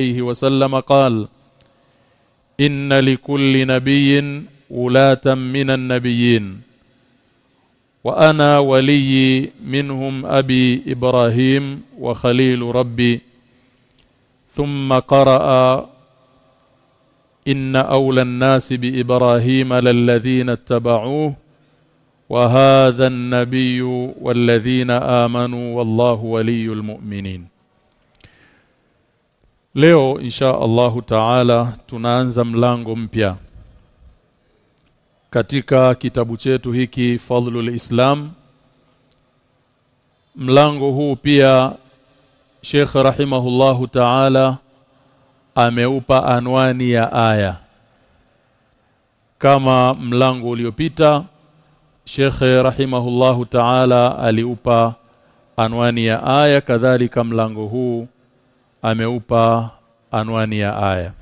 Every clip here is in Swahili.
عليه وسلم قال إن لكل نبي ولاة من النبيين وأنا ولي منهم أبي إبراهيم وخليل ربي ثم قرأ إن أولى الناس بإبراهيم للذين اتبعوه وهذا النبي والذين آمنوا والله ولي المؤمنين. Leo insha Allahu Taala tunaanza mlango mpya. Katika kitabu chetu hiki Fadhlul Islam mlango huu pia Sheikh rahimahullahu Taala ameupa anwani ya aya. Kama mlango uliopita Sheikh rahimahullahu Taala aliupa anwani ya aya kadhalika mlango huu ameupa anwani ya aya.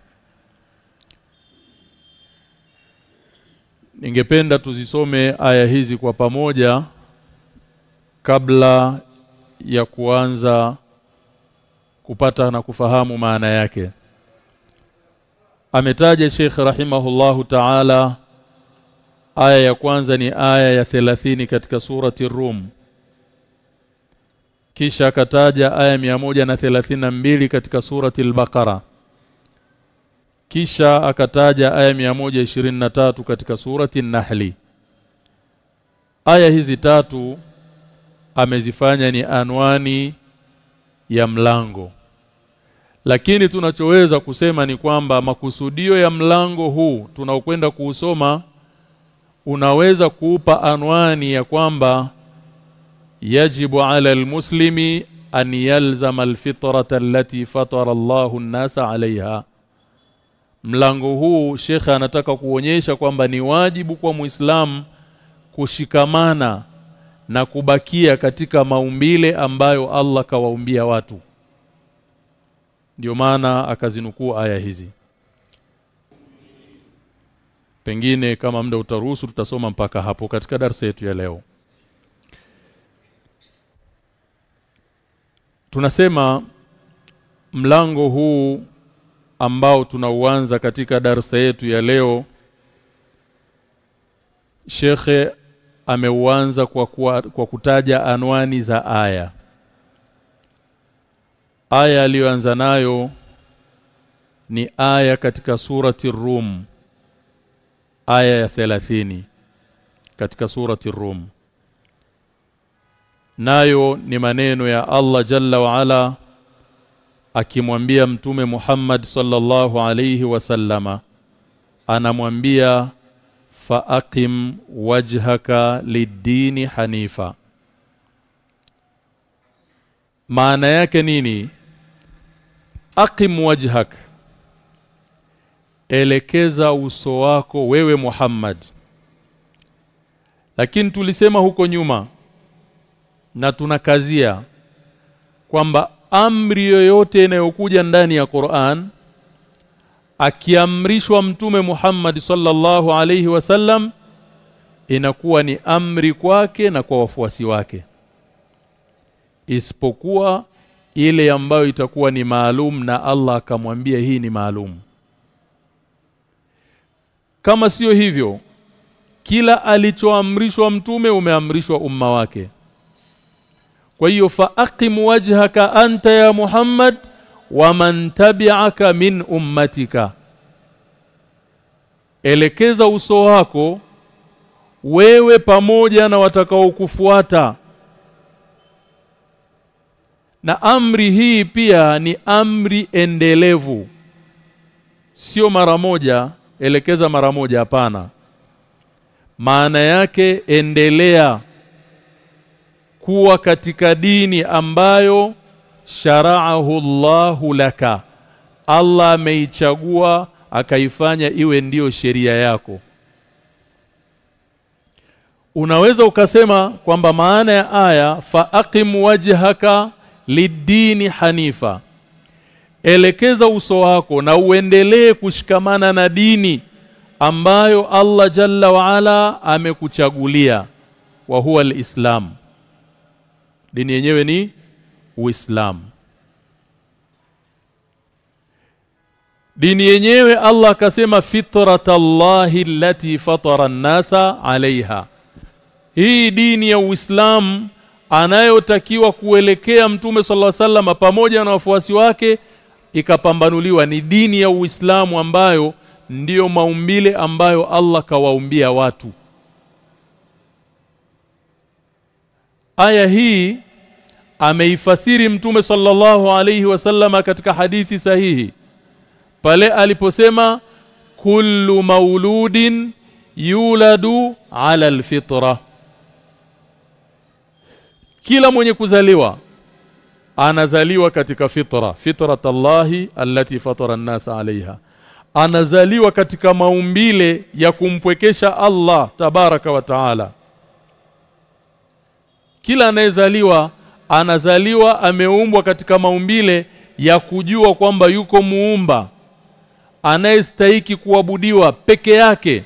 Ningependa tuzisome aya hizi kwa pamoja kabla ya kuanza kupata na kufahamu maana yake. Ametaja Sheikh rahimahullahu Ta'ala aya ya kwanza ni aya ya 30 katika surati Rum kisha akataja aya mbili katika surati al-Baqara. Kisha akataja aya tatu katika surati An-Nahli aya hizi tatu amezifanya ni anwani ya mlango. Lakini tunachoweza kusema ni kwamba makusudio ya mlango huu tunaokwenda kuusoma unaweza kuupa anwani ya kwamba yajibu ala almuslimi an yalzama alfitrata allati fatara Allahu an-nasa 'alayha mlango huu shekhe anataka kuonyesha kwamba ni wajibu kwa muislamu kushikamana na kubakia katika maumbile ambayo Allah kawaumbia watu. Ndio maana akazinukuu aya hizi. Pengine kama muda utaruhusu tutasoma mpaka hapo katika darasa yetu ya leo tunasema mlango huu ambao tunauanza katika darasa yetu ya leo Shekhe ameuanza kwa, kwa, kwa kutaja anwani za aya. Aya aliyoanza nayo ni aya katika surati Rum aya ya 30 katika surati Rum nayo ni maneno ya Allah Jalla wa Ala akimwambia mtume Muhammad sallallahu alayhi wasallama anamwambia faaqim wajhaka lidini hanifa. Maana yake nini? Aqim wajhak. Elekeza uso wako wewe Muhammad. Lakini tulisema huko nyuma na tunakazia kwamba amri yoyote inayokuja ndani ya Qur'an akiamrishwa mtume Muhammad sallallahu alayhi wasallam inakuwa ni amri kwake na kwa wafuasi wake. Isipokuwa ile ambayo itakuwa ni maalum na Allah akamwambia hii ni maalum. Kama sio hivyo kila alichoamrishwa mtume umeamrishwa umma wake kwa hiyo faaqim wajhaka anta ya Muhammad wa man tabi'aka min ummatika. Elekeza uso wako wewe pamoja na watakaokufuata. Na amri hii pia ni amri endelevu. Sio mara moja elekeza mara moja hapana. Maana yake endelea kuwa katika dini ambayo shara'ahu Allahu laka. Allah ameichagua akaifanya iwe ndiyo sheria yako. Unaweza ukasema kwamba maana ya aya faaqim wajhaka lidini hanifa. Elekeza uso wako na uendelee kushikamana na dini ambayo Allah Jalla waala amekuchagulia wa huwa alislam dini yenyewe ni Uislamu. Dini yenyewe Allah akasema fitratallahi allati fatara an-nasa alaiha hii dini ya Uislamu anayotakiwa kuelekea mtume sallallahu alaihi wasallam pamoja na wafuasi wake ikapambanuliwa ni dini ya Uislamu ambayo ndiyo maumbile ambayo Allah kawaumbia watu. Aya hii ameifasiri mtume sallallahu alayhi wasallam katika hadithi sahihi pale aliposema kullu mauludin yuladu ala alfitra. Kila mwenye kuzaliwa anazaliwa katika fitra fitratallahi allati fatara an-nasa alaiha anazaliwa katika maumbile ya kumpwekesha Allah tabaraka wa taala. Kila anayezaliwa anazaliwa ameumbwa katika maumbile ya kujua kwamba yuko muumba anayestahiki kuabudiwa peke yake.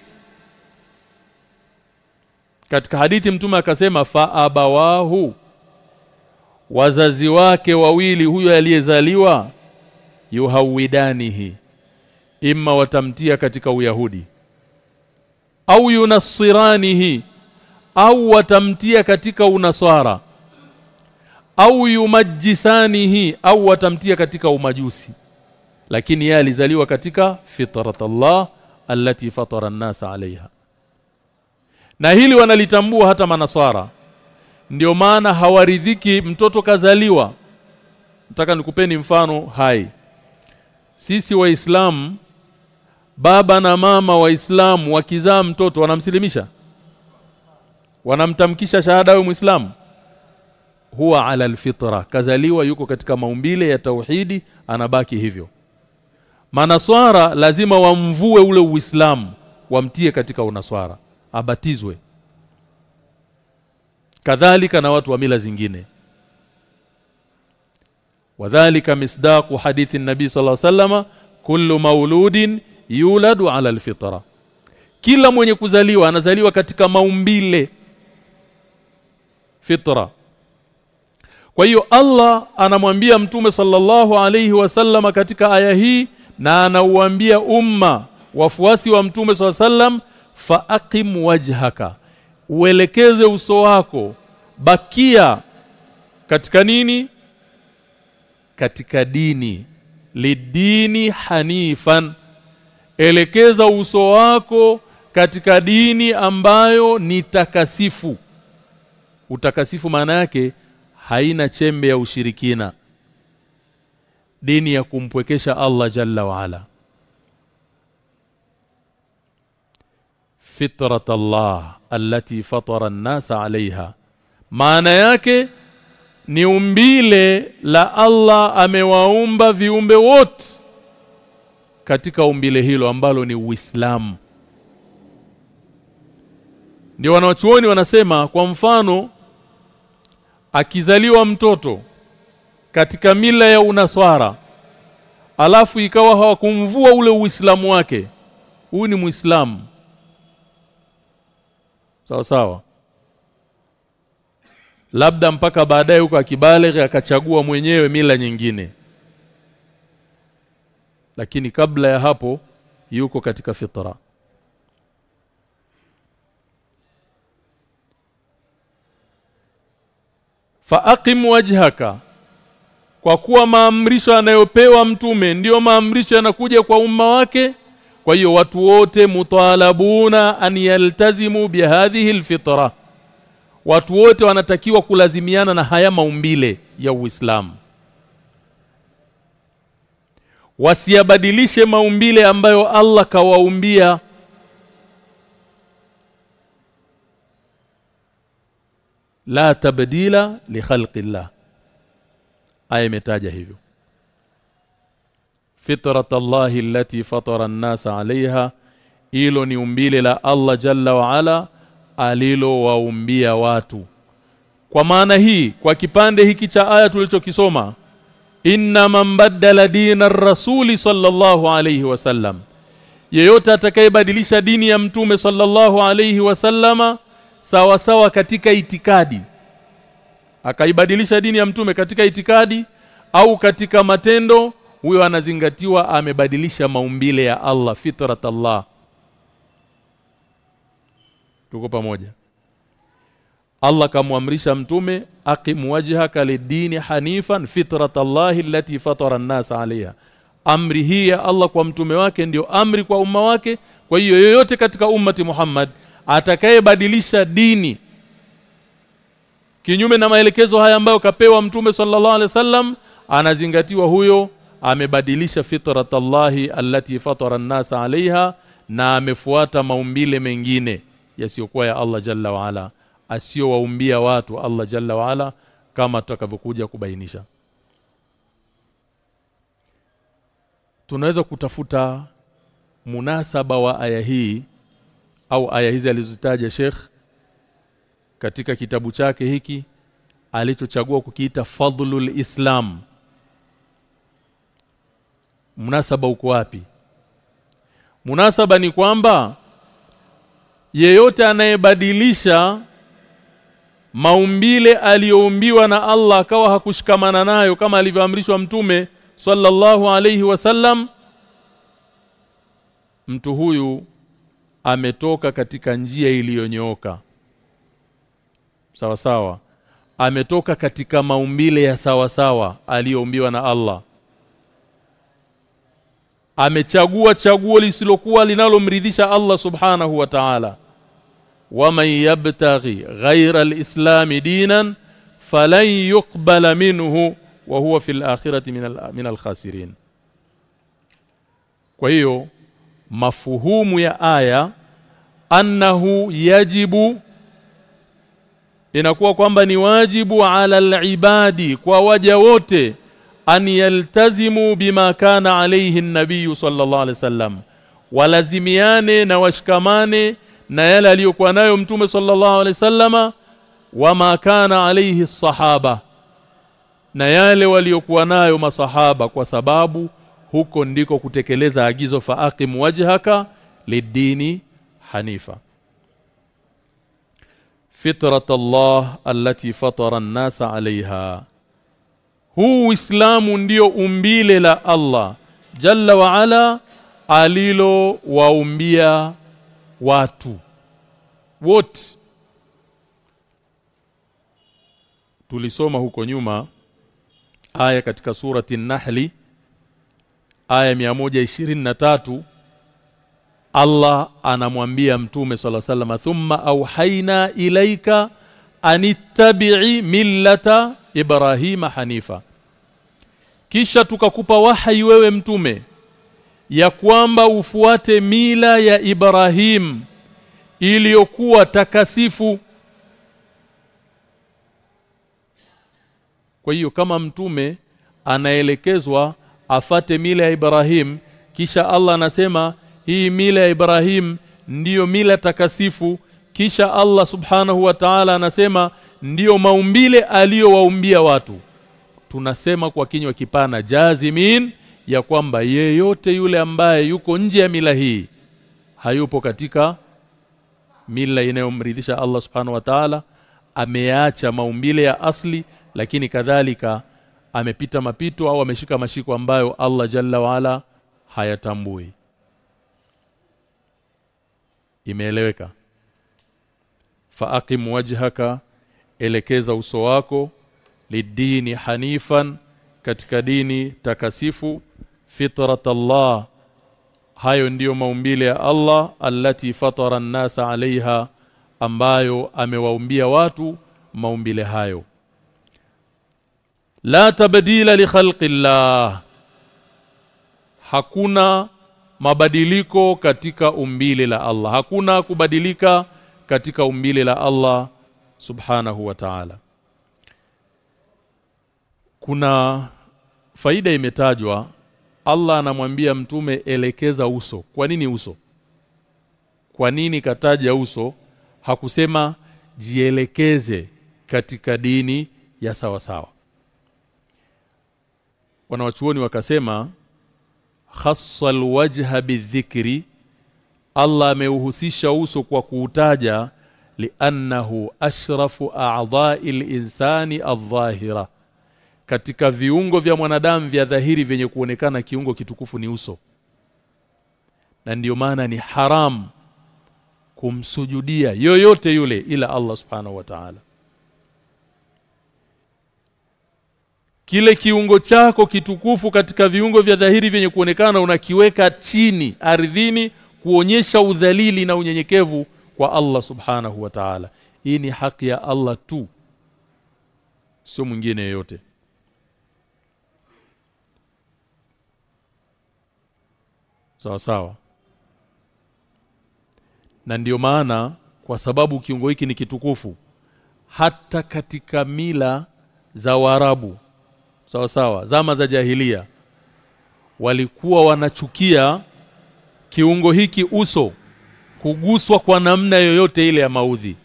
Katika hadithi mtume akasema fa abawahu wazazi wake wawili huyo aliyezaliwa yuhawidanihi imma watamtia katika uyahudi. Au yunasiranihi au watamtia katika unaswara au yumajisanihi au watamtia katika umajusi. Lakini yeye alizaliwa katika fitrat fitratallah allati fatara an-nasa alaiha na hili wanalitambua hata manaswara. Ndio maana hawaridhiki mtoto kazaliwa. Nataka nikupeni mfano hai. Sisi waislamu baba na mama waislamu wakizaa mtoto wanamsilimisha? Wanamtamkisha shahada ya muislamu huwa ala alfitra. Kazaliwa yuko katika maumbile ya tauhidi anabaki hivyo. Manaswara lazima wamvue ule uislamu wamtie katika unaswara abatizwe. Kadhalika na watu wa mila zingine. Wadhālika misdaqu hadithi nabii sallallahu alayhi wasallama kullu mauludin yuladu ala alfitra. Kila mwenye kuzaliwa anazaliwa katika maumbile. Fitra kwa hiyo Allah anamwambia mtume sallallahu alayhi wasallam katika aya hii na anauambia umma wafuasi wa mtume alayhi wasallam faaqim wajhaka uelekeze uso wako bakia katika nini? Katika dini. Lidini hanifan elekeza uso wako katika dini ambayo ni takasifu. Utakasifu maana yake haina chembe ya ushirikina. Dini ya kumpwekesha Allah jalla wa ala. Fitrat Allah allati fatara an-nasa alaiha maana yake ni umbile la Allah amewaumba viumbe wote katika umbile hilo ambalo ni Uislamu. Ndio wanachuoni wanasema kwa mfano akizaliwa mtoto katika mila ya unaswara alafu ikawa hawakumvua ule uislamu wake huyu ni muislamu. Sawa sawa. Labda mpaka baadaye huko akibalighi akachagua mwenyewe mila nyingine. Lakini kabla ya hapo yuko katika fitra faaqim wajhaka. Kwa kuwa maamrisho anayopewa mtume ndiyo maamrisho yanakuja kwa umma wake. Kwa hiyo watu wote mutalabuna an yaltazimu bihadhihi alfitra. Watu wote wanatakiwa kulazimiana na haya maumbile ya Uislamu. Wasiyabadilishe maumbile ambayo Allah kawaumbia la tabdila li khalqillah. Aya imetaja hivyo. Fitrat Allah allati fatara an-nasa 'alayha ilo ni umbile la Allah jalla wa ala alilowaumbia watu. Kwa maana hii kwa kipande hiki cha aya tulichokisoma inna man baddala dina rasuli sallallahu alayhi wasallam yeyote atakayebadilisha dini ya mtume sallallahu alayhi wasallama sawa sawa katika itikadi. Akaibadilisha dini ya mtume katika itikadi au katika matendo huyo anazingatiwa amebadilisha maumbile ya Allah fitrat Allah. Tuko pamoja. Allah kamwamrisha mtume aqim wajhaka lidini hanifan fitrat Allah allati fatara an-nas 'alayha. Amri hii ya Allah kwa mtume wake ndio amri kwa umma wake. Kwa hiyo yoyote katika ummati Muhammad atakayebadilisha dini. Kinyume na maelekezo haya ambayo kapewa mtume sallallahu alaihi wasallam anazingatiwa huyo amebadilisha fitrat Allahi allati fatara an-nas alaiha na amefuata maumbile mengine yasiyokuwa ya Allah jalla waala asiyowaumbia watu Allah jalla waala kama tutakavyokuja kubainisha. Tunaweza kutafuta munasaba wa aya hii au aya hizi alizozitaja Sheikh katika kitabu chake hiki alichochagua kukiita Fadlul Islam. Munasaba uko wapi? Munasaba ni kwamba yeyote anayebadilisha maumbile aliyoumbiwa na Allah akawa hakushikamana nayo kama alivyoamrishwa mtume sallallahu alayhi wasallam mtu huyu ametoka katika njia iliyonyooka. Sawa sawa. Ametoka katika maumbile ya sawa sawa aliyoumbiwa na Allah. Amechagua chaguo lisilokuwa linalomridhisha Allah subhanahu wa ta'ala. Waman yabtaghi ghayra alislam dinan falan yuqbala minhu wa huwa fil akhirati min al-khasirin kwa hiyo mafuhumu ya aya annahu yajibu inakuwa kwamba ni wajibu ala al-ibadi kwa waja wote an yaltazimu bima kana alayhi an-nabiy sallallahu alayhi wasallam walazimiane na washikamane na yale aliyokuwa nayo mtume sallallahu alayhi wasallama wama kana alayhi sahaba na yale waliokuwa nayo masahaba kwa sababu huko ndiko kutekeleza agizo faaqim wajhaka lidini hanifa. Fitrat Allah allati fatara an-nasa 'alayha. Huu Uislamu ndio umbile la Allah Jalla wa ala alilo waumbia watu wote. Tulisoma huko nyuma aya katika surati Nahli aya 123 Allah anamwambia mtume sala salama thumma auhaina ilaika anittabi'i millata Ibrahima hanifa. Kisha tukakupa wahai wewe mtume ya kwamba ufuate mila ya Ibrahim iliyokuwa takasifu. Kwa hiyo kama mtume anaelekezwa afate mila ya Ibrahim. Kisha Allah anasema hii mila ya Ibrahim ndiyo mila takasifu. Kisha Allah subhanahu wa ta'ala anasema ndiyo maumbile aliyowaumbia watu. Tunasema kwa kinywa kipana jazimin ya kwamba yeyote yule ambaye yuko nje ya mila hii hayupo katika mila inayomridhisha Allah subhanahu wa ta'ala. Ameacha maumbile ya asli lakini kadhalika amepita mapito au ameshika mashiko ambayo Allah jalla waala hayatambui. Imeeleweka? Faaqim wajhaka elekeza uso wako lidini hanifan katika dini takasifu fitrat Allah. Hayo ndiyo maumbile ya Allah allati fatara an-nasa alaiha ambayo amewaumbia watu maumbile hayo la tabdila li khalqillah. Hakuna mabadiliko katika umbile la Allah. Hakuna kubadilika katika umbile la Allah subhanahu wa ta'ala. Kuna faida imetajwa. Allah anamwambia mtume elekeza uso. Kwa nini uso? Kwa nini kataja uso? Hakusema jielekeze katika dini ya sawasawa. sawa wanawachuoni wakasema khassa alwajha bidhikri Allah ameuhusisha uso kwa kuutaja li'annahu ashrafu a'dha'il insani adh-dhahira. Katika viungo vya mwanadamu vya dhahiri vyenye kuonekana kiungo kitukufu ni uso. Na ndiyo maana ni haram kumsujudia yoyote yule ila Allah subhanahu wa ta'ala kile kiungo chako kitukufu katika viungo vya dhahiri vyenye kuonekana unakiweka chini ardhini kuonyesha udhalili na unyenyekevu kwa Allah subhanahu wa ta'ala. Hii ni haki ya Allah tu sio mwingine yeyote. Sawa sawa. Na ndiyo maana kwa sababu kiungo hiki ni kitukufu hata katika mila za Waarabu sawa sawa. Zama za jahilia. Walikuwa wanachukia kiungo hiki uso kuguswa kwa namna yoyote ile ya maudhi.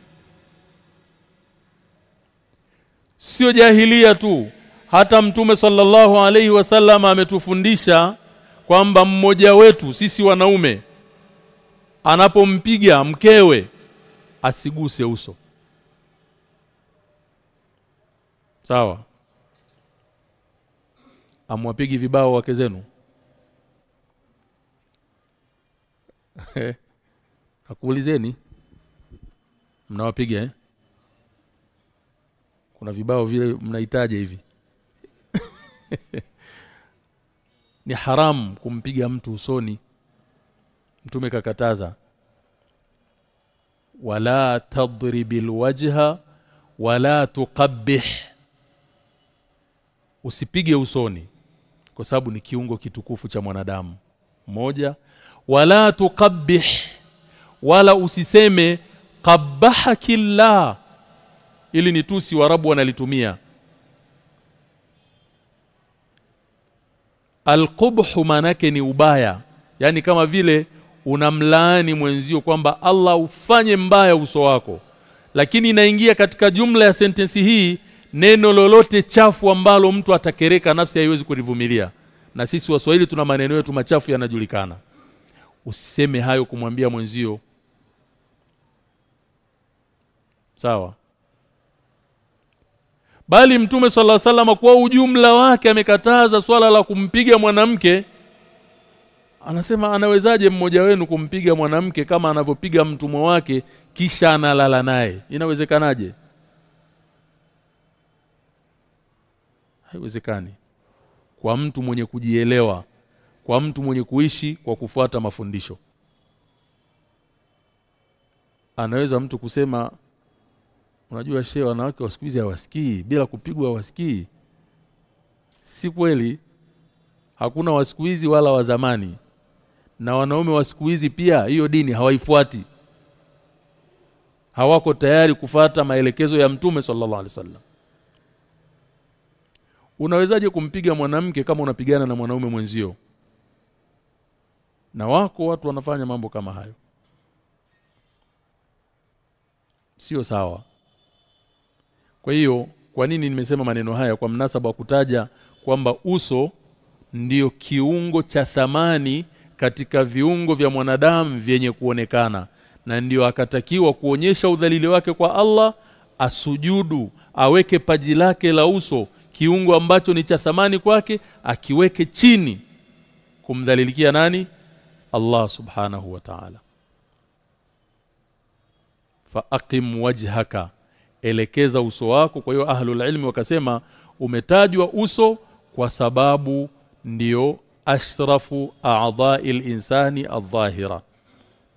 Sio jahilia tu hata mtume sallallahu alaihi wasallam ametufundisha kwamba mmoja wetu sisi wanaume anapompiga mkewe asiguse uso. Sawa amwapigi vibao wake zenu akuulizeni mnawapiga eh? Kuna vibao vile mnahitaji hivi. ni haramu kumpiga mtu usoni. Mtume kakataza. Wala tadribil wajha wala tuqabbih. Usipige usoni kwa sababu ni kiungo kitukufu cha mwanadamu. Moja wala tuqabbih wala usiseme qabaha killa ili ni tusi warabu wanalitumia. Alqubhu manake ni ubaya. Yani kama vile unamlaani mwenzio kwamba Allah ufanye mbaya uso wako. Lakini inaingia katika jumla ya sentensi hii neno lolote chafu ambalo mtu atakereka nafsi haiwezi kulivumilia. Na sisi waswahili tuna maneno yetu machafu yanajulikana. Usiseme hayo kumwambia mwenzio. Sawa? Bali mtume sala salama kwa ujumla wake amekataza swala la kumpiga mwanamke. Anasema anawezaje mmoja wenu kumpiga mwanamke kama anavyopiga mtumwa wake kisha analala naye? Inawezekanaje haiwezekani. Kwa mtu mwenye kujielewa kwa mtu mwenye kuishi kwa kufuata mafundisho. Anaweza mtu kusema unajua shehe wanawake wa hizi hawasikii bila kupigwa hawasikii. Si kweli. Hakuna wa hizi wala wa zamani. Na wanaume wa siku hizi pia hiyo dini hawaifuati. Hawako tayari kufata maelekezo ya mtume sallallahu alaihi wasallam unawezaje kumpiga mwanamke kama unapigana na mwanaume mwenzio? Na wako watu wanafanya mambo kama hayo. Sio sawa. Kwa hiyo kwa nini nimesema maneno haya? Kwa mnasaba wa kutaja kwamba uso ndiyo kiungo cha thamani katika viungo vya mwanadamu vyenye kuonekana na ndiyo akatakiwa kuonyesha udhalili wake kwa Allah asujudu aweke paji lake la uso kiungo ambacho ni cha thamani kwake akiweke chini kumdhalilikia nani? Allah subhanahu wa ta'ala. Fa aqim wajhaka elekeza uso wako. Kwa hiyo ahlul ilmi wakasema umetajwa uso kwa sababu ndiyo ashrafu a'dha'il insani adh-dhahira.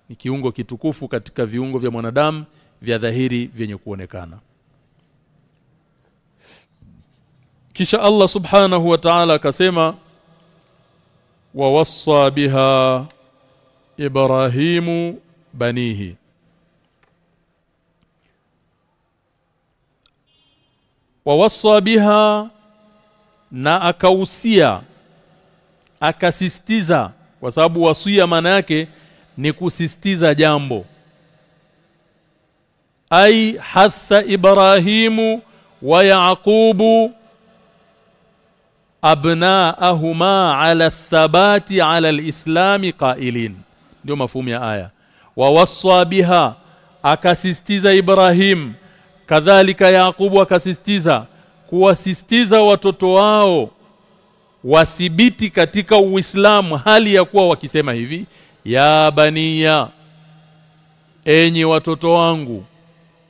Ni kiungo kitukufu katika viungo vya mwanadamu vya dhahiri vyenye kuonekana kisha Allah subhanahu wa ta'ala akasema wa wassa biha Ibrahimu banihi. Wawassa biha na akausia akasistiza kwa sababu wasia maana yake ni kusistiza jambo. Ai hatha ibrahimu wa yaqubu abnaahuma ala thabati ala alislami qailin. Ndio mafumu ya aya. Wa wassa biha akasistiza ibrahim. Kadhalika yaqub akasistiza kuwasisitiza watoto wao wathibiti katika Uislamu hali ya kuwa wakisema hivi ya baniya enyi watoto wangu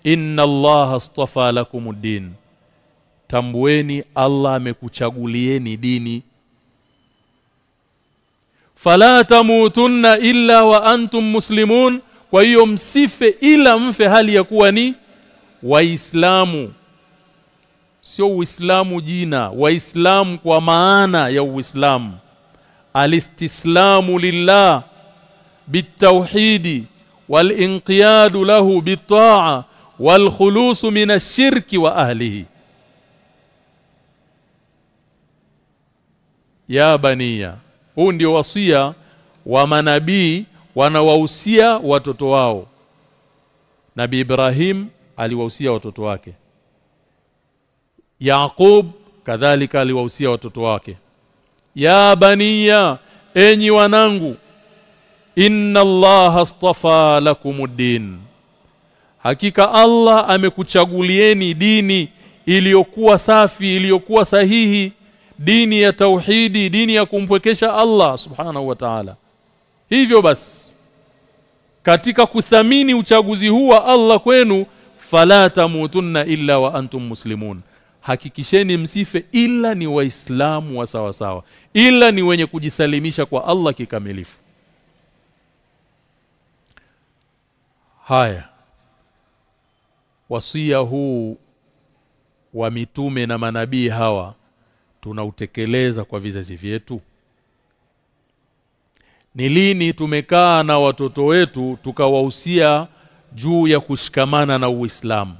inna allaha astafa lakumuddin tambueni Allah amekuchagulieni dini. Fala tamutunna illa wa antum muslimun. Kwa hiyo msife ila mfe hali ya kuwa ni waislamu. Sio uislamu jina waislamu kwa maana ya uislamu. Alistislamu lillah bitawhidi walinqiyadu lahu bitaa walkhulusu minashirki wa ahlihi. Ya baniya huu ndio wasia wa manabii wanawahusia watoto wao. Nabii Ibrahim aliwahusia watoto wake. Yaqub kadhalika aliwahusia watoto wake. Ya baniya enyi wanangu inna allaha astafa lakumuddin hakika Allah amekuchagulieni dini iliyokuwa safi iliyokuwa sahihi dini ya tauhidi dini ya kumpwekesha Allah subhanahu wa ta'ala. Hivyo basi katika kuthamini uchaguzi huu wa Allah kwenu fala tamutunna illa wa antum muslimun. Hakikisheni msife ila ni waislamu wa sawa sawa ila ni wenye kujisalimisha kwa Allah kikamilifu. Haya wasia huu wa mitume na manabii hawa tunautekeleza kwa vizazi vyetu? Ni lini tumekaa na watoto wetu tukawahusia juu ya kushikamana na Uislamu?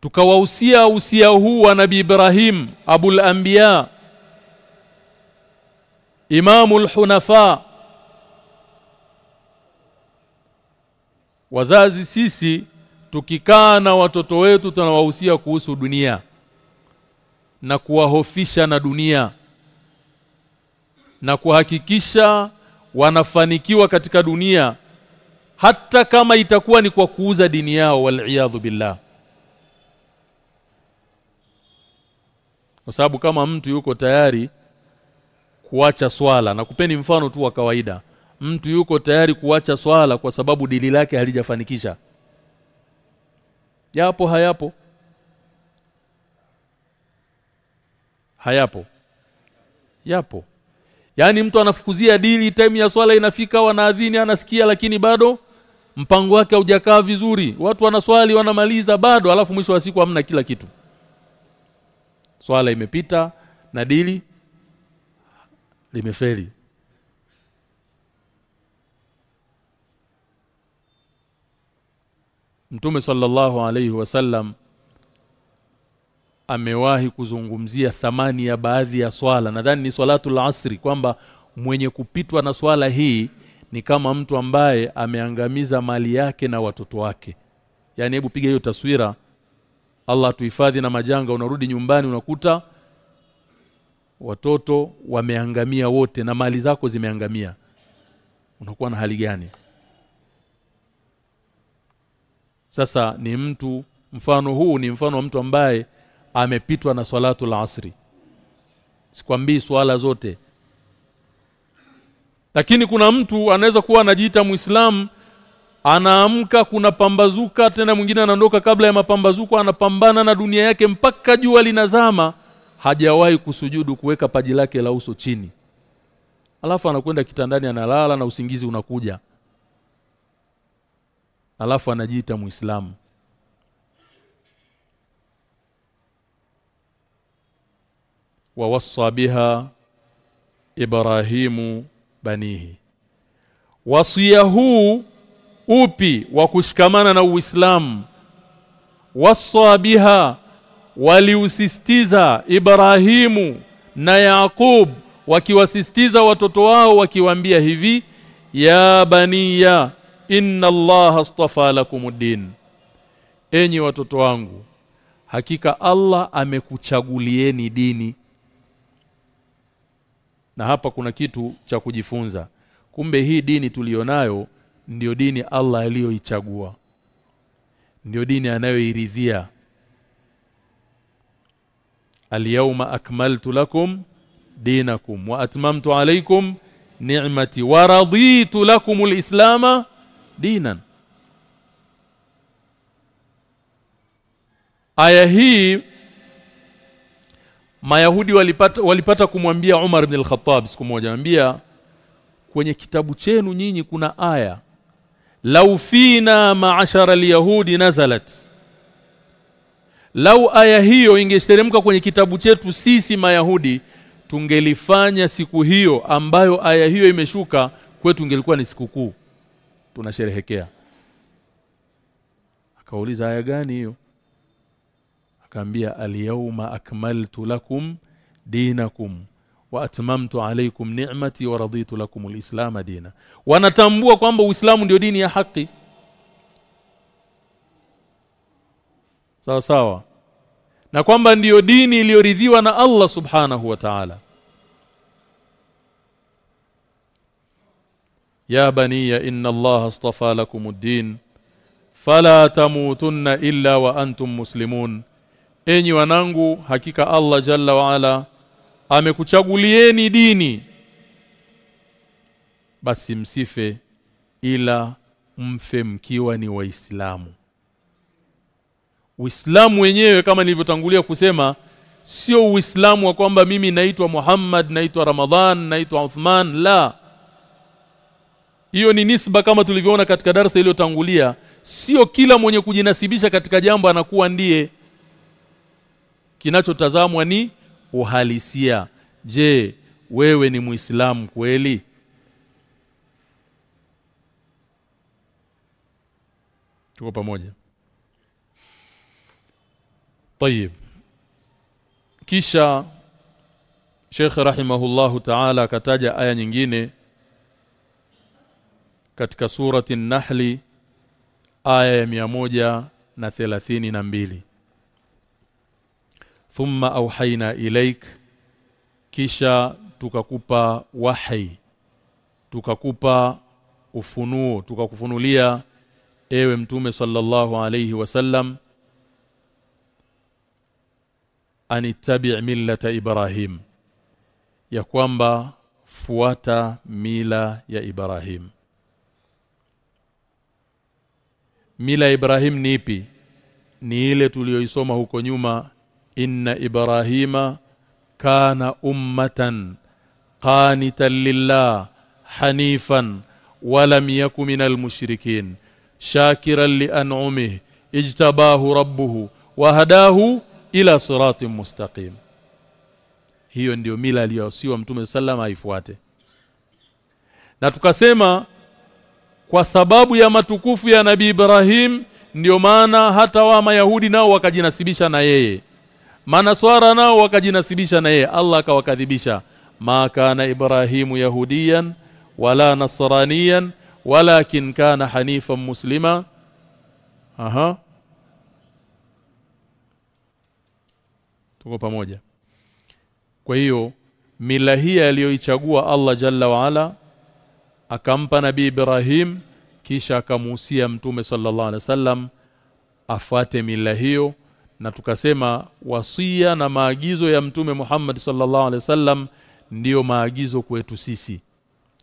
Tukawahusia usia huu wa Nabii Ibrahim Abul Anbiya Imamul Hunafa. Wazazi sisi tukikaa na watoto wetu tunawahusia kuhusu dunia na kuwahofisha na dunia na kuhakikisha wanafanikiwa katika dunia hata kama itakuwa ni kwa kuuza dini yao waliaadhu billah. Kwa sababu kama mtu yuko tayari kuacha swala na kupeni mfano tu wa kawaida mtu yuko tayari kuacha swala kwa sababu dili lake halijafanikisha yapo hayapo. Hayapo. Yapo. Yaani mtu anafukuzia dili time ya swala inafika wanaadhini anasikia lakini bado mpango wake haujakaa vizuri. Watu wanaswali wanamaliza bado alafu mwisho wa siku hamna kila kitu. Swala imepita na dili limefeli Mtume sallallahu alayhi wasallam amewahi kuzungumzia thamani ya baadhi ya swala. Nadhani ni swalatul asri kwamba mwenye kupitwa na swala hii ni kama mtu ambaye ameangamiza mali yake na watoto wake. Yani hebu piga hiyo taswira. Allah tuhifadhi na majanga unarudi nyumbani unakuta watoto wameangamia wote na mali zako zimeangamia. Unakuwa na hali gani sasa ni mtu mfano huu ni mfano wa mtu ambaye amepitwa na swalatu la asri. Sikwambii swala zote. Lakini kuna mtu anaweza kuwa anajiita muislamu anaamka kuna pambazuka tena mwingine anaondoka kabla ya mapambazuko anapambana na dunia yake mpaka jua linazama hajawahi kusujudu kuweka paji lake la uso chini. Alafu anakwenda kitandani analala na usingizi unakuja alafu anajiita muislamu. Wawassa biha Ibrahimu banihi. Wasia huu upi wa kushikamana na Uislamu? Wassa biha waliusistiza Ibrahimu na Yaqub wakiwasistiza watoto wao wakiwaambia hivi ya baniya inna allaha astafa din enyi watoto wangu hakika Allah amekuchagulieni dini. Na hapa kuna kitu cha kujifunza. Kumbe hii dini tuliyonayo ndiyo dini Allah aliyoichagua. Ndio dini anayoiridhia. Al-yawma akmaltu lakum dinakum wa atmamtu alaykum ni'mati wa raditu lakum al-islama dinan. Aya hii Mayahudi walipata walipata kumwambia Umar ibn al-Khattab siku moja anambia kwenye kitabu chenu nyinyi kuna aya lau fina ma'ashara al-yahudi nazalat. Lau aya hiyo ingesteremka kwenye kitabu chetu sisi mayahudi tungelifanya siku hiyo ambayo aya hiyo imeshuka kwetu ingelikuwa ni sikukuu tunasherehekea. Akauliza aya gani hiyo? Akaambia al-yawma akmaltu lakum dinakum wa atmamtu alaykum ni'mati wa raditu lakum al-islam dina. Wanatambua kwamba uislamu ndio dini ya haki. Sawa sawa. Na kwamba ndiyo dini iliyoridhiwa na Allah subhanahu wa ta'ala ya baniya inna Allah astafa lakum ad-din fala tamutunna illa wa antum muslimun. Enyi wanangu hakika Allah jalla wa ala amekuchagulieni dini. Basi msife ila mfe mkiwa ni waislamu. Uislamu wenyewe kama nilivyotangulia kusema sio Uislamu wa kwamba mimi naitwa Muhammad, naitwa Ramadhan, naitwa Uthman, la Hiyo ni nisba kama tulivyoona katika darasa iliyotangulia, sio kila mwenye kujinasibisha katika jambo anakuwa ndiye. Kinachotazamwa ni uhalisia. Je, wewe ni Muislamu kweli? Tuko pamoja. طيب kisha Sheikh rahimahullahu ta'ala akataja aya nyingine katika surati an-Nahl aya ya miamoja na thelathini na mbili. Thumma auhaina ilaik kisha tukakupa wahi tukakupa ufunuo tukakufunulia ewe mtume sallallahu alayhi wasallam anittabi' millata Ibrahim ya kwamba fuata mila ya Ibrahim mila Ibrahim ni ipi? Ni ile tuliyoisoma huko nyuma inna ibrahima kana ummatan qanitan lillah hanifan walam yaku minal mushrikin shakiran li an'umihi ijtabahu rabbuhu wa hadahu ila siratin mustaqim. Hiyo ndiyo mila aliyosiwa mtume sallama aifuate. Na tukasema kwa sababu ya matukufu ya nabii Ibrahim ndiyo maana hata wa mayahudi nao wakajinasibisha na yeye. Manaswara nao wakajinasibisha na yeye. Allah akawakadhibisha ma kana ibrahimu yahudiyan wala nasraniyan walakin kana hanifan muslima. Aha. Tuko pamoja. Kwa hiyo mila hii aliyoichagua Allah jalla waala akampa nabii Ibrahim kisha akamuhusia mtume sallallahu alaihi wasallam afuate mila hiyo na tukasema wasia na maagizo ya mtume Muhammad sallallahu alaihi wasallam ndiyo maagizo kwetu sisi.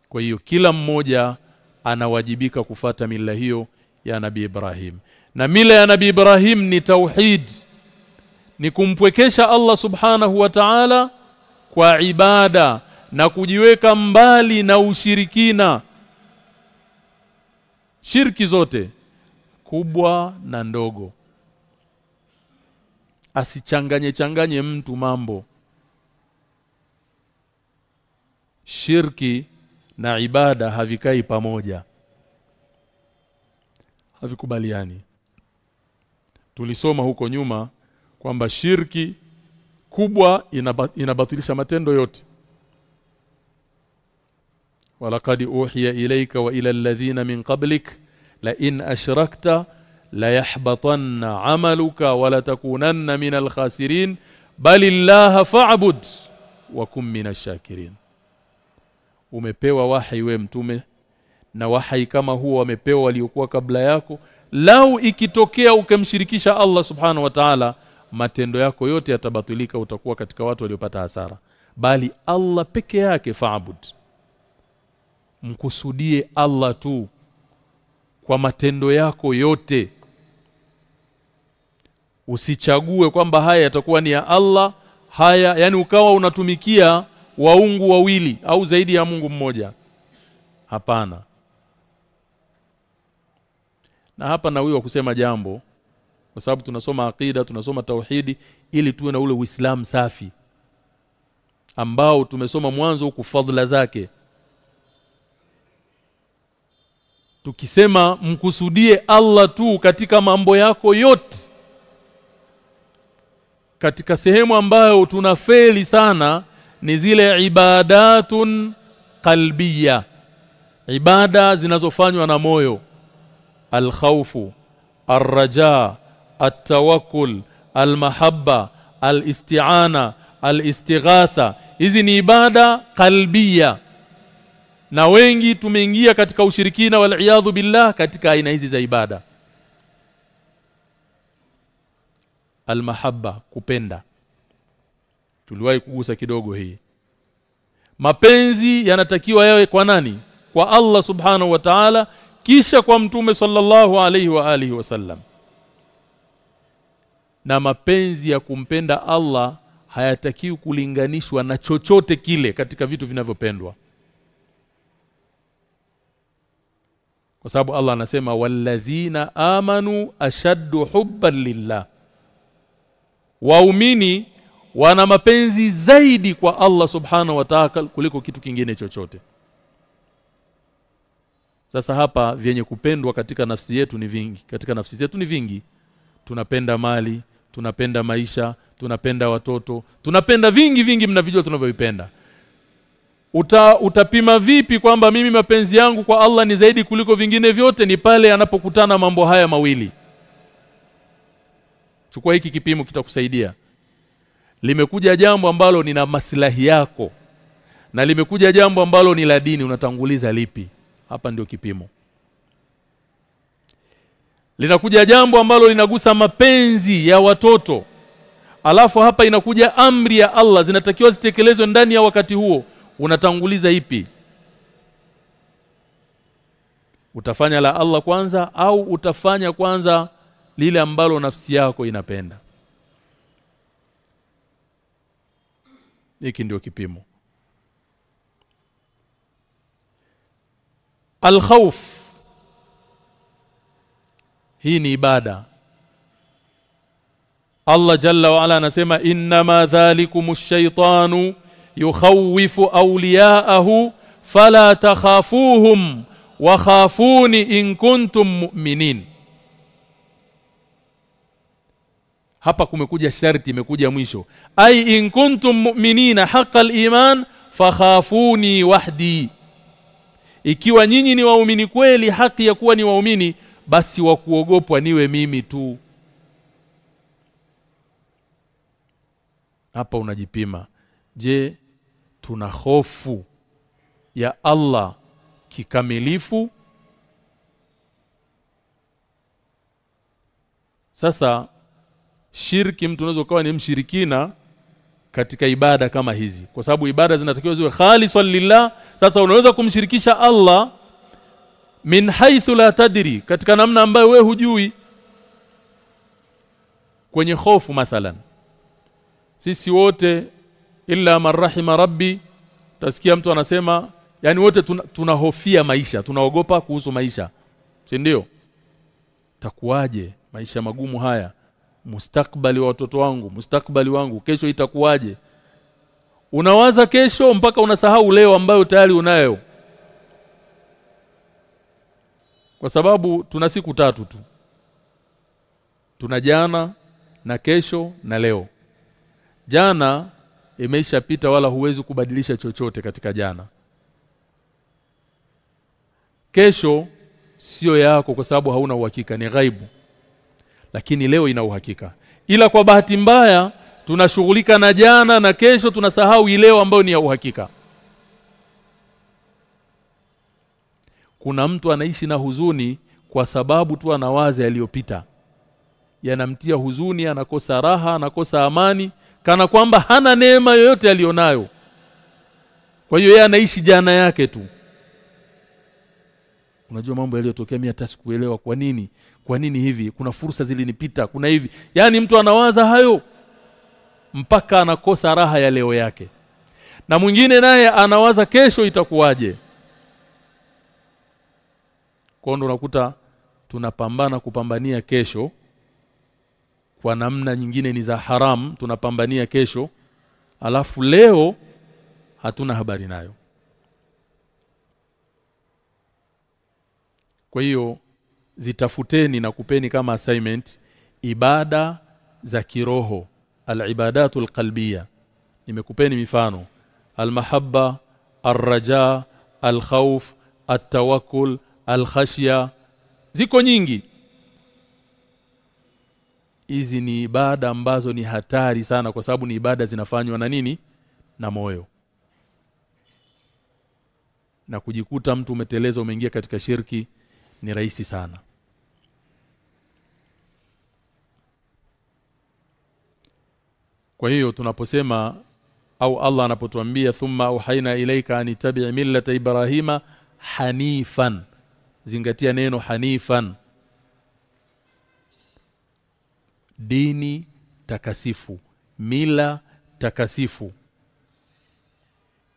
Kwa hiyo kila mmoja anawajibika kufata mila hiyo ya nabii Ibrahim. Na mila ya nabii Ibrahim ni tauhid ni kumpwekesha Allah subhanahu wa ta'ala kwa ibada na kujiweka mbali na ushirikina. Shirki zote kubwa na ndogo. Asichanganye changanye mtu mambo. Shirki na ibada havikai pamoja. Havikubaliani. Tulisoma huko nyuma kwamba shirki kubwa inabatilisha matendo yote walaqad uhiya ilayka wa ila alladhina min qablik la in ashrakta la yahbatanna amaluka wa la takunanna min alkhasirin bal illaha fa'bud wa kum min ashakirin umepewa wahi we mtume na wahi kama huo wamepewa waliokuwa kabla yako. Lau ikitokea ukemshirikisha Allah subhanahu wa ta'ala matendo yako yote yatabatilika utakuwa katika watu waliopata hasara. Bali Allah peke yake faabud mkusudie Allah tu kwa matendo yako yote. Usichague kwamba haya yatakuwa ni ya Allah haya yani ukawa unatumikia waungu wawili au zaidi ya Mungu mmoja. Hapana. Na hapa na nawiwa kusema jambo kwa sababu tunasoma akida tunasoma tauhidi ili tuwe na ule uislamu safi ambao tumesoma mwanzo huku fadhila zake tukisema mkusudie Allah tu katika mambo yako yote. Katika sehemu ambayo tunafeli sana ni zile ibadatun qalbiya ibada zinazofanywa na moyo. Alkhawfu arraja atawakkul almahabba alisti'ana alistighatha. Hizi ni ibada kalbia na wengi tumeingia katika ushirikina wal billah katika aina hizi za ibada. Almahabba kupenda. Tuliwahi kugusa kidogo hii. Mapenzi yanatakiwa yawe kwa nani? Kwa Allah subhanahu wa ta'ala kisha kwa mtume sallallahu alaihi wa alihi wasallam na mapenzi ya kumpenda Allah hayatakiwi kulinganishwa na chochote kile katika vitu vinavyopendwa kwa sababu Allah anasema walladhina amanu ashaddu hubban lillah. Waumini wana mapenzi zaidi kwa Allah subhanahu wa ta'ala kuliko kitu kingine chochote. Sasa hapa vyenye kupendwa katika nafsi yetu ni vingi. Katika nafsi zetu ni vingi. Tunapenda mali tunapenda maisha tunapenda watoto tunapenda vingi vingi mnavijua tunavyovipenda Uta, utapima vipi kwamba mimi mapenzi yangu kwa Allah ni zaidi kuliko vingine vyote? Ni pale anapokutana mambo haya mawili. Chukua hiki kipimo kitakusaidia. Limekuja jambo ambalo ni na maslahi yako na limekuja jambo ambalo ni la dini. Unatanguliza lipi? Hapa ndio kipimo. Linakuja jambo ambalo linagusa mapenzi ya watoto. Alafu hapa inakuja amri ya Allah. Zinatakiwa zitekelezwe ndani ya wakati huo unatanguliza ipi? Utafanya la Allah kwanza au utafanya kwanza lile ambalo nafsi yako inapenda? Hiki ndio kipimo. Alkhawf. Hii ni ibada. Allah jalla wa ala anasema ma dhalikumush shaitanu yukhawifu awliya'ahu fala takhafuhum wa khafuni in kuntum mu'minin. Hapa kumekuja sharti imekuja mwisho. Ai in kuntum mu'minina haqqal iman fakhafuni wahdi. Ikiwa nyinyi ni waumini kweli haki ya kuwa ni waumini basi wa kuogopwa niwe mimi tu. Hapa unajipima. Je tuna hofu ya Allah kikamilifu. Sasa shirki mtu unaweza ukawa ni mshirikina katika ibada kama hizi. Kwa sababu ibada zinatakiwa ziwe khalisan lillah. Sasa unaweza kumshirikisha Allah min haithu la tadri katika namna ambayo we hujui. Kwenye hofu mathalan sisi wote illa marahima rabbi. Tasikia mtu anasema yani wote tunahofia tuna maisha tunaogopa kuhusu maisha. Si ndio? Takuwaje maisha magumu haya? Mustakbali wa watoto wangu mustakbali wangu kesho itakuwaje? Unawaza kesho mpaka unasahau leo ambayo tayari unayo. Kwa sababu tuna siku tatu tu. Tuna jana na kesho na leo. Jana imeishapita wala huwezi kubadilisha chochote katika jana. Kesho sio yako kwa sababu hauna uhakika ni ghaibu. Lakini leo ina uhakika. Ila kwa bahati mbaya tunashughulika na jana na kesho tunasahau leo ambayo ni ya uhakika. Kuna mtu anaishi na huzuni kwa sababu tu anawaza yaliyopita yanamtia huzuni anakosa raha anakosa amani kana kwamba hana neema yoyote alionayo kwa hiyo yeye anaishi jana yake tu. Unajua mambo yaliyotokea mimi hata sikuelewa kwa nini kwa nini hivi. Kuna fursa zilinipita kuna hivi. Yani mtu anawaza hayo mpaka anakosa raha ya leo yake. Na mwingine naye anawaza kesho itakuwaje. Kwa ndo unakuta tunapambana kupambania kesho kwa namna nyingine ni za haram tunapambania kesho alafu leo hatuna habari nayo. Kwa hiyo zitafuteni na kupeni kama assignment ibada za kiroho alibadatu alqalbiya nimekupeni mifano almahabba arraja alkhawf atawakkul alkhashya. Ziko nyingi hizi ni ibada ambazo ni hatari sana kwa sababu ni ibada zinafanywa na nini? Na moyo. Na kujikuta mtu umeteleza umeingia katika shirki ni rahisi sana. Kwa hiyo tunaposema au Allah anapotuambia thumma uhaina ilaika anitabi' millata ibrahima hanifan zingatia neno hanifan dini takasifu mila takasifu.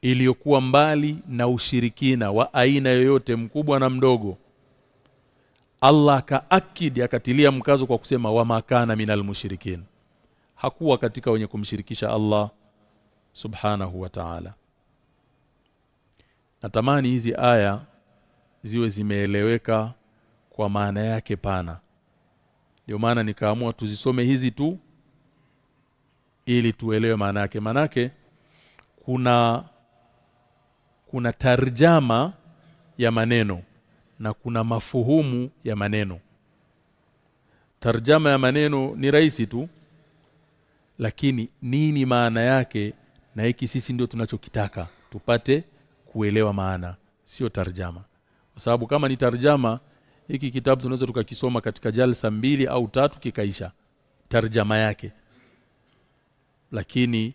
Iliyokuwa mbali na ushirikina wa aina yoyote mkubwa na mdogo. Allah kaakidi akatilia mkazo kwa kusema wa makana minal mushrikin. Hakuwa katika wenye kumshirikisha Allah subhanahu wa ta'ala. Natamani hizi aya ziwe zimeeleweka kwa maana yake pana ndio maana nikaamua tuzisome hizi tu ili tuelewe maana yake. Manake kuna kuna tarjama ya maneno na kuna mafuhumu ya maneno. Tarjama ya maneno ni rahisi tu lakini nini maana yake na hiki sisi ndio tunachokitaka tupate kuelewa maana sio tarjama. Kwa sababu kama ni tarjama hiki kitabu tunaweza tukakisoma katika jalsa mbili au tatu kikaisha. Tarjama yake. Lakini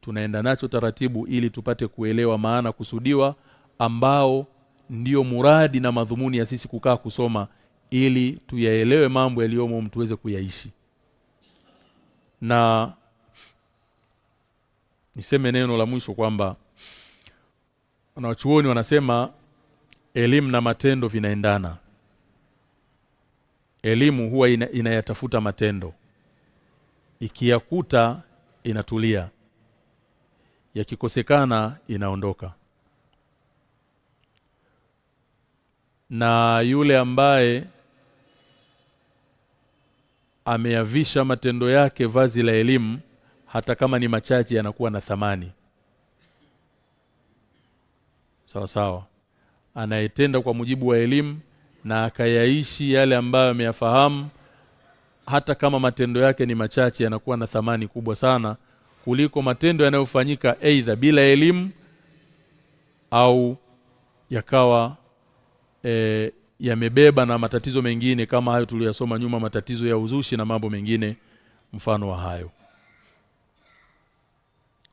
tunaenda nacho taratibu ili tupate kuelewa maana kusudiwa ambao ndiyo muradi na madhumuni ya sisi kukaa kusoma ili tuyaelewe mambo yaliyomo mtuweze kuyaishi. Na niseme neno la mwisho kwamba wanachuoni wanasema elimu na matendo vinaendana elimu huwa ina, inayatafuta matendo. Ikiyakuta inatulia. Yakikosekana inaondoka. Na yule ambaye ameyavisha matendo yake vazi la elimu hata kama ni machache yanakuwa na thamani. Sawa sawa. Anayetenda kwa mujibu wa elimu na akayaishi yale ambayo ameyafahamu. Hata kama matendo yake ni machache yanakuwa na thamani kubwa sana kuliko matendo yanayofanyika aidha bila elimu au yakawa e, yamebeba na matatizo mengine kama hayo tuliyosoma nyuma matatizo ya uzushi na mambo mengine mfano wa hayo.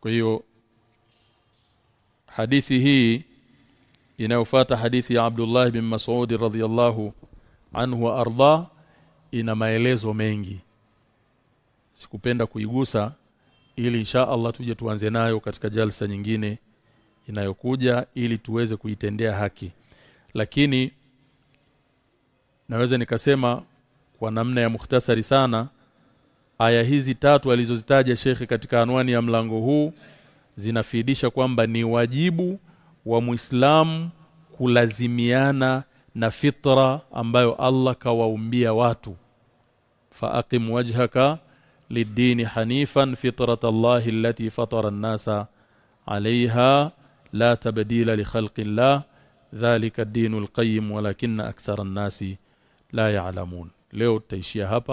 Kwa hiyo hadithi hii inayofuata hadithi ya Abdullah bin Mas'ud radhiyallahu anhu arda ina maelezo mengi. Sikupenda kuigusa ili insha Allah tuje tuanze nayo katika jalsa nyingine inayokuja ili tuweze kuitendea haki. Lakini naweza nikasema kwa namna ya mukhtasari sana aya hizi tatu alizozitaja shekhi katika anwani ya mlango huu zinafidisha kwamba ni wajibu wa Muislamu kulazimiana na fitra ambayo Allah kawaumbia watu faaqim wajhaka lid-din hanifan fitrat Allah allati fatara an-nasa 'alayha la tabdila li khalqi Allah dhalika ad-dinul qayyim walakinna akthara an-nasi la ya'lamun leo tutaishia hapa